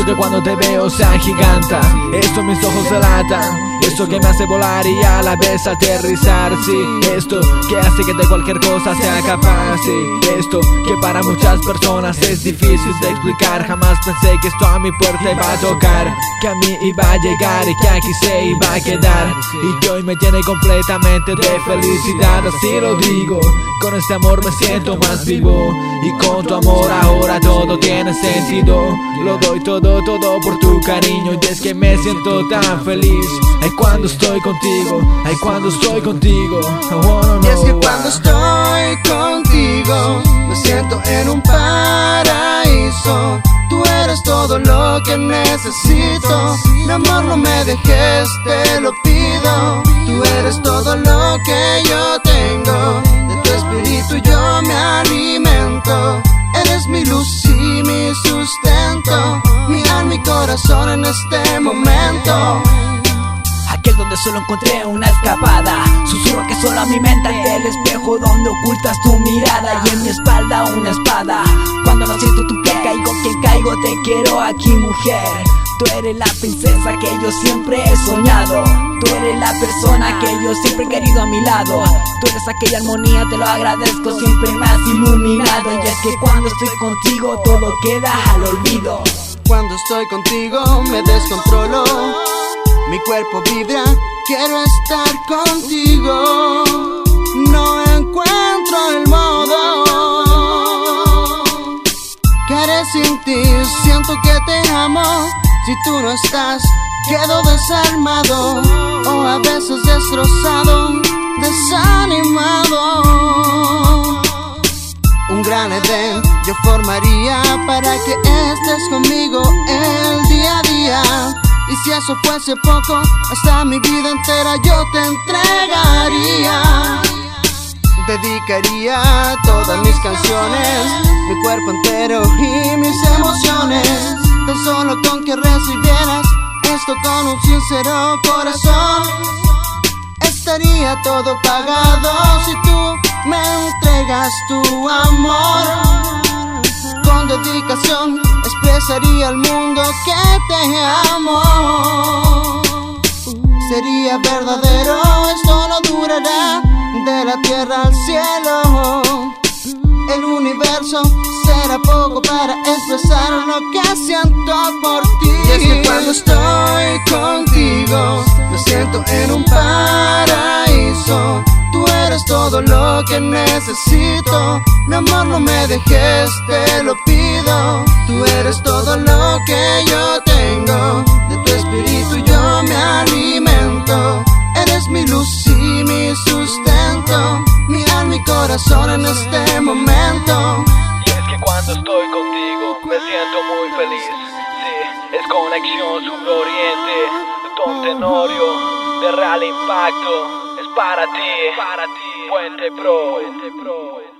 que cuando te veo se agiganta Esto mis ojos delatan Esto que me hace volar y a la vez aterrizar Sí, esto que hace que de cualquier cosa sea capaz Sí, esto que para muchas personas es difícil de explicar. Jamás pensé que esto a mi puerta iba a tocar. Que a mí iba a llegar y que aquí se iba a quedar. Y hoy me tiene completamente de felicidad Así lo digo, con este amor me siento más vivo. Y con tu amor ahora todo tiene sentido. Lo doy todo, todo por tu cariño. Y es que me siento tan feliz Ay cuando estoy contigo, ay cuando estoy contigo. Y es que cuando estoy contigo Me siento en un paraíso. Tú eres todo lo que necesito. Mi amor no me dejes, te lo pido. Tú eres todo lo que yo tengo. De tu espíritu yo me alimento. Eres mi luz y mi sustento. Mi alma y corazón en este momento solo encontré una escapada. Susurro que solo a mi mente El espejo donde ocultas tu mirada Y en mi espalda una espada. Cuando no siento tu pie caigo quien caigo Te quiero aquí mujer. Tú eres la princesa que yo siempre he soñado. Tú eres la persona que yo siempre he querido a mi lado. Tú eres aquella armonía, te lo agradezco Siempre me has iluminado. Y es que cuando estoy contigo todo queda al olvido. Cuando estoy contigo me descontrolo mi cuerpo vibra, quiero estar contigo. No encuentro el modo. ¿Qué haré sin ti? Siento que te amo. Si tú no estás, quedo desarmado. O a veces destrozado, desanimado. Un gran Edén yo formaría para que estés conmigo el día a día. Si eso fuese poco, hasta mi vida entera yo te entregaría. Dedicaría todas mis canciones, mi cuerpo entero y mis emociones. Tan solo con que recibieras esto con un sincero corazón. Estaría todo pagado si tú me entregas tu amor con dedicación expresaría al mundo que te amo. Sería verdadero, esto no durará de la tierra al cielo. El universo será poco para expresar lo que siento por ti. Y es que cuando estoy contigo, me siento en un paraíso eres todo lo que necesito. Mi amor, no me dejes, te lo pido. Tú eres todo lo que yo tengo. Mi corazón en este momento. Y es que cuando estoy contigo me siento muy feliz. Sí, es conexión sur-oriente. Don Tenorio de real impacto para ti, para ti, Puente Pro, Puente Pro.